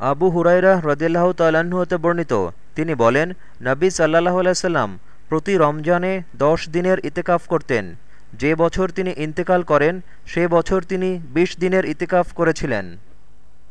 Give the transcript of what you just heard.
আবু হুরাইরা হ্রদিল্লাহ তাল্লাহ্ন হতে বর্ণিত। তিনি বলেন, নবী সাল্লাহ আলাইসাল্লাম প্রতি রমজানে দশ দিনের ইতেকাফ করতেন। যে বছর তিনি ইন্তেকাল করেন, সে বছর তিনি ২০ দিনের ইতেকাফ করেছিলেন।